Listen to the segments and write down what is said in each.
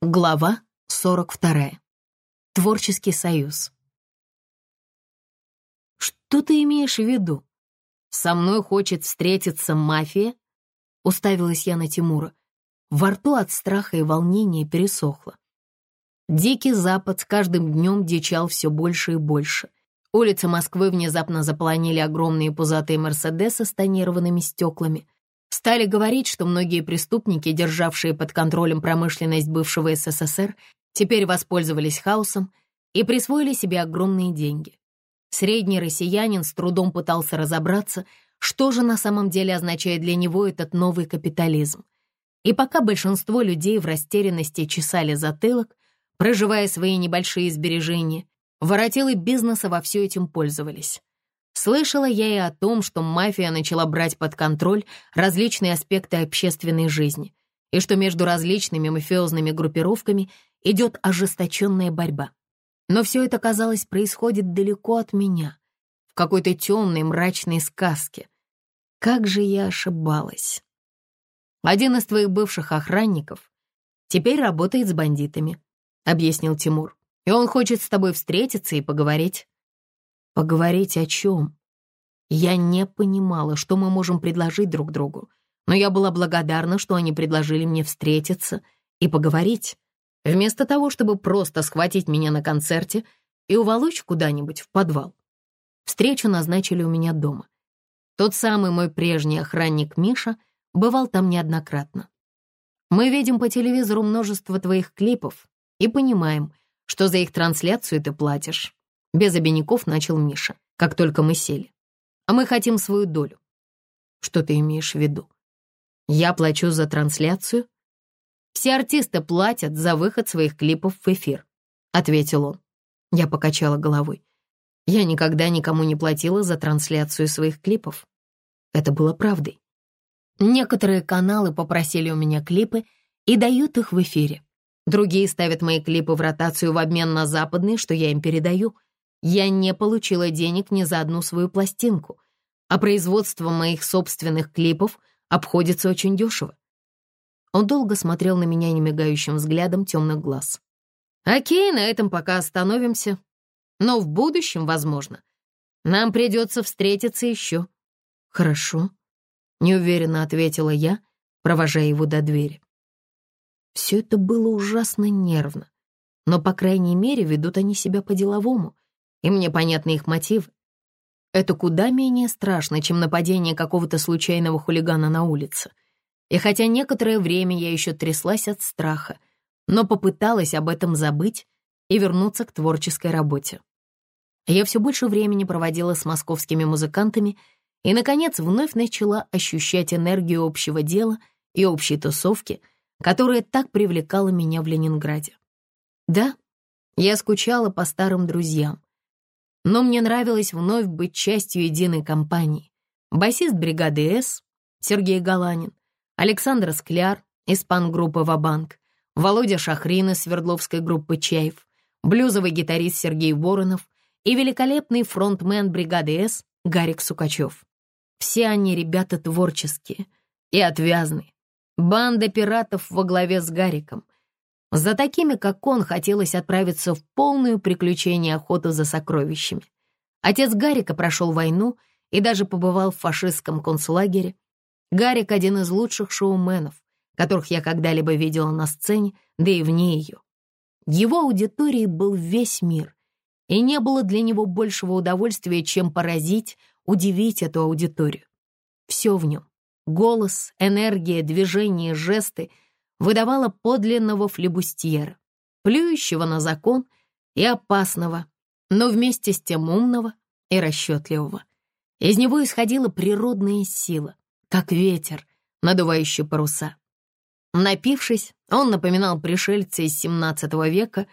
Глава 42. Творческий союз. «Что ты имеешь в виду? Со мной хочет встретиться мафия?» Уставилась я на Тимура. Во рту от страха и волнения пересохло. Дикий Запад с каждым днем дичал все больше и больше. Улицы Москвы внезапно заполонили огромные пузатые «Мерседесы» с тонированными стеклами — Стали говорить, что многие преступники, державшие под контролем промышленность бывшего СССР, теперь воспользовались хаосом и присвоили себе огромные деньги. Средний россиянин с трудом пытался разобраться, что же на самом деле означает для него этот новый капитализм. И пока большинство людей в растерянности чесали затылок, проживая свои небольшие сбережения, воротилы бизнеса во все этим пользовались. Слышала я и о том, что мафия начала брать под контроль различные аспекты общественной жизни, и что между различными мафиозными группировками идет ожесточенная борьба. Но все это, казалось, происходит далеко от меня, в какой-то темной мрачной сказке. Как же я ошибалась. Один из твоих бывших охранников теперь работает с бандитами, объяснил Тимур, и он хочет с тобой встретиться и поговорить. Поговорить о чем? Я не понимала, что мы можем предложить друг другу, но я была благодарна, что они предложили мне встретиться и поговорить, вместо того, чтобы просто схватить меня на концерте и уволочь куда-нибудь в подвал. Встречу назначили у меня дома. Тот самый мой прежний охранник Миша бывал там неоднократно. Мы видим по телевизору множество твоих клипов и понимаем, что за их трансляцию ты платишь. Без обиняков начал Миша, как только мы сели. А мы хотим свою долю. Что ты имеешь в виду? Я плачу за трансляцию? Все артисты платят за выход своих клипов в эфир, ответил он. Я покачала головой. Я никогда никому не платила за трансляцию своих клипов. Это было правдой. Некоторые каналы попросили у меня клипы и дают их в эфире. Другие ставят мои клипы в ротацию в обмен на западные, что я им передаю — я не получила денег ни за одну свою пластинку, а производство моих собственных клипов обходится очень дешево. Он долго смотрел на меня немигающим взглядом темных глаз. «Окей, на этом пока остановимся. Но в будущем, возможно, нам придется встретиться еще». «Хорошо», — неуверенно ответила я, провожая его до двери. Все это было ужасно нервно, но, по крайней мере, ведут они себя по-деловому — и мне понятны их мотивы. Это куда менее страшно, чем нападение какого-то случайного хулигана на улице. И хотя некоторое время я еще тряслась от страха, но попыталась об этом забыть и вернуться к творческой работе. Я все больше времени проводила с московскими музыкантами и, наконец, вновь начала ощущать энергию общего дела и общей тусовки, которая так привлекала меня в Ленинграде. Да, я скучала по старым друзьям, но мне нравилось вновь быть частью единой компании. Басист бригады «С» Сергей Галанин, Александр Скляр из пан-группы «Вабанк», Володя Шахрин из Свердловской группы «Чаев», блюзовый гитарист Сергей Воронов и великолепный фронтмен бригады «С» Гарик Сукачев. Все они ребята творческие и отвязные. Банда пиратов во главе с Гариком — за такими, как он, хотелось отправиться в полную приключение охоту за сокровищами. Отец Гарика прошел войну и даже побывал в фашистском концлагере. Гарик — один из лучших шоуменов, которых я когда-либо видела на сцене, да и вне ее. Его аудиторией был весь мир, и не было для него большего удовольствия, чем поразить, удивить эту аудиторию. Все в нем — голос, энергия, движение, жесты — выдавала подлинного флебустьера, плюющего на закон и опасного, но вместе с тем умного и расчетливого. Из него исходила природная сила, как ветер, надувающий паруса. Напившись, он напоминал пришельца из XVII века,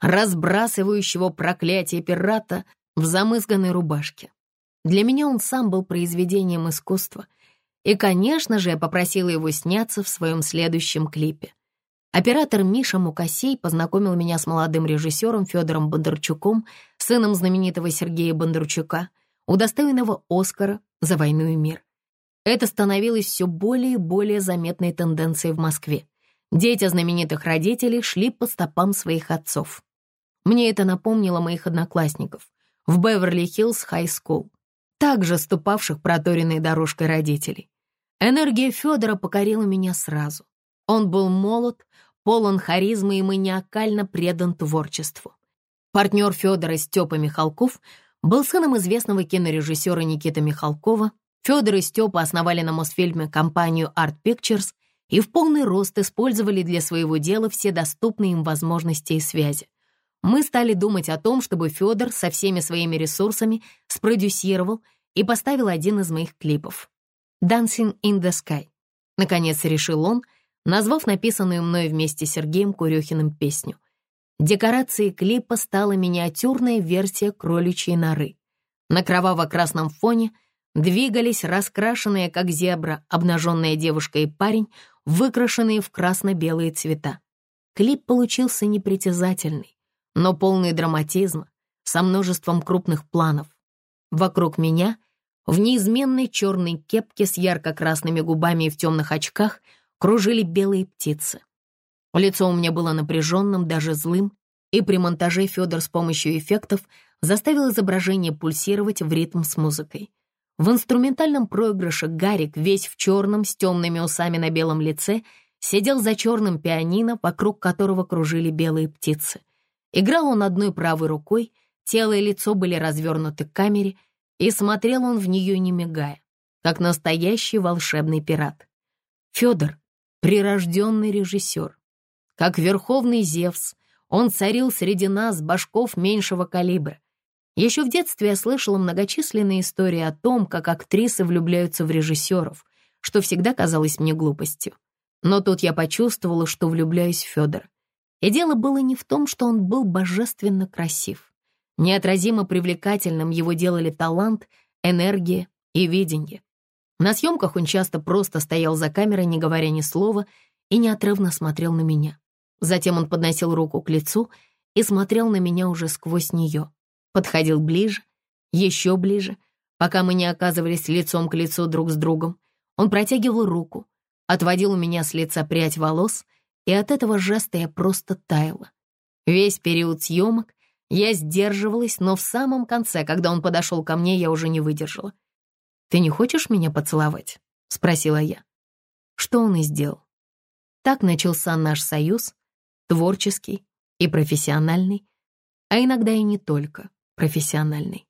разбрасывающего проклятие пирата в замызганной рубашке. Для меня он сам был произведением искусства — и, конечно же, я попросила его сняться в своем следующем клипе. Оператор Миша Мукасей познакомил меня с молодым режиссером Федором Бондарчуком, сыном знаменитого Сергея Бондарчука, удостоенного Оскара за «Войну и мир». Это становилось все более и более заметной тенденцией в Москве. Дети знаменитых родителей шли по стопам своих отцов. Мне это напомнило моих одноклассников в Беверли-Хиллз High School, также ступавших проторенной дорожкой родителей. Энергия Федора покорила меня сразу. Он был молод, полон харизмы и маниакально предан творчеству. Партнер Федора Степа Михалков был сыном известного кинорежиссера Никиты Михалкова. Федор и Степа основали на Мосфильме компанию Art Pictures и в полный рост использовали для своего дела все доступные им возможности и связи. Мы стали думать о том, чтобы Федор со всеми своими ресурсами спродюсировал и поставил один из моих клипов «Dancing in the Sky». Наконец решил он, назвав написанную мной вместе с Сергеем Курехиным песню. Декорацией клипа стала миниатюрная версия кроличьей норы. На кроваво-красном фоне двигались раскрашенные, как зебра, обнаженная девушка и парень, выкрашенные в красно-белые цвета. Клип получился непритязательный, но полный драматизма, со множеством крупных планов. Вокруг меня, в неизменной черной кепке с ярко-красными губами и в темных очках, кружили белые птицы. Лицо у меня было напряженным, даже злым, и при монтаже Федор с помощью эффектов заставил изображение пульсировать в ритм с музыкой. В инструментальном проигрыше Гарик, весь в черном, с темными усами на белом лице, сидел за черным пианино, вокруг которого кружили белые птицы — Играл он одной правой рукой, тело и лицо были развернуты к камере, и смотрел он в нее не мигая, как настоящий волшебный пират. Федор — прирожденный режиссер. Как верховный Зевс, он царил среди нас башков меньшего калибра. Еще в детстве я слышала многочисленные истории о том, как актрисы влюбляются в режиссеров, что всегда казалось мне глупостью. Но тут я почувствовала, что влюбляюсь в Федора. И дело было не в том, что он был божественно красив. Неотразимо привлекательным его делали талант, энергия и видение. На съемках он часто просто стоял за камерой, не говоря ни слова, и неотрывно смотрел на меня. Затем он подносил руку к лицу и смотрел на меня уже сквозь нее. Подходил ближе, еще ближе, пока мы не оказывались лицом к лицу друг с другом. Он протягивал руку, отводил у меня с лица прядь волос — и от этого жеста я просто таяла. Весь период съемок я сдерживалась, но в самом конце, когда он подошел ко мне, я уже не выдержала. «Ты не хочешь меня поцеловать?» — спросила я. Что он и сделал. Так начался наш союз, творческий и профессиональный, а иногда и не только профессиональный.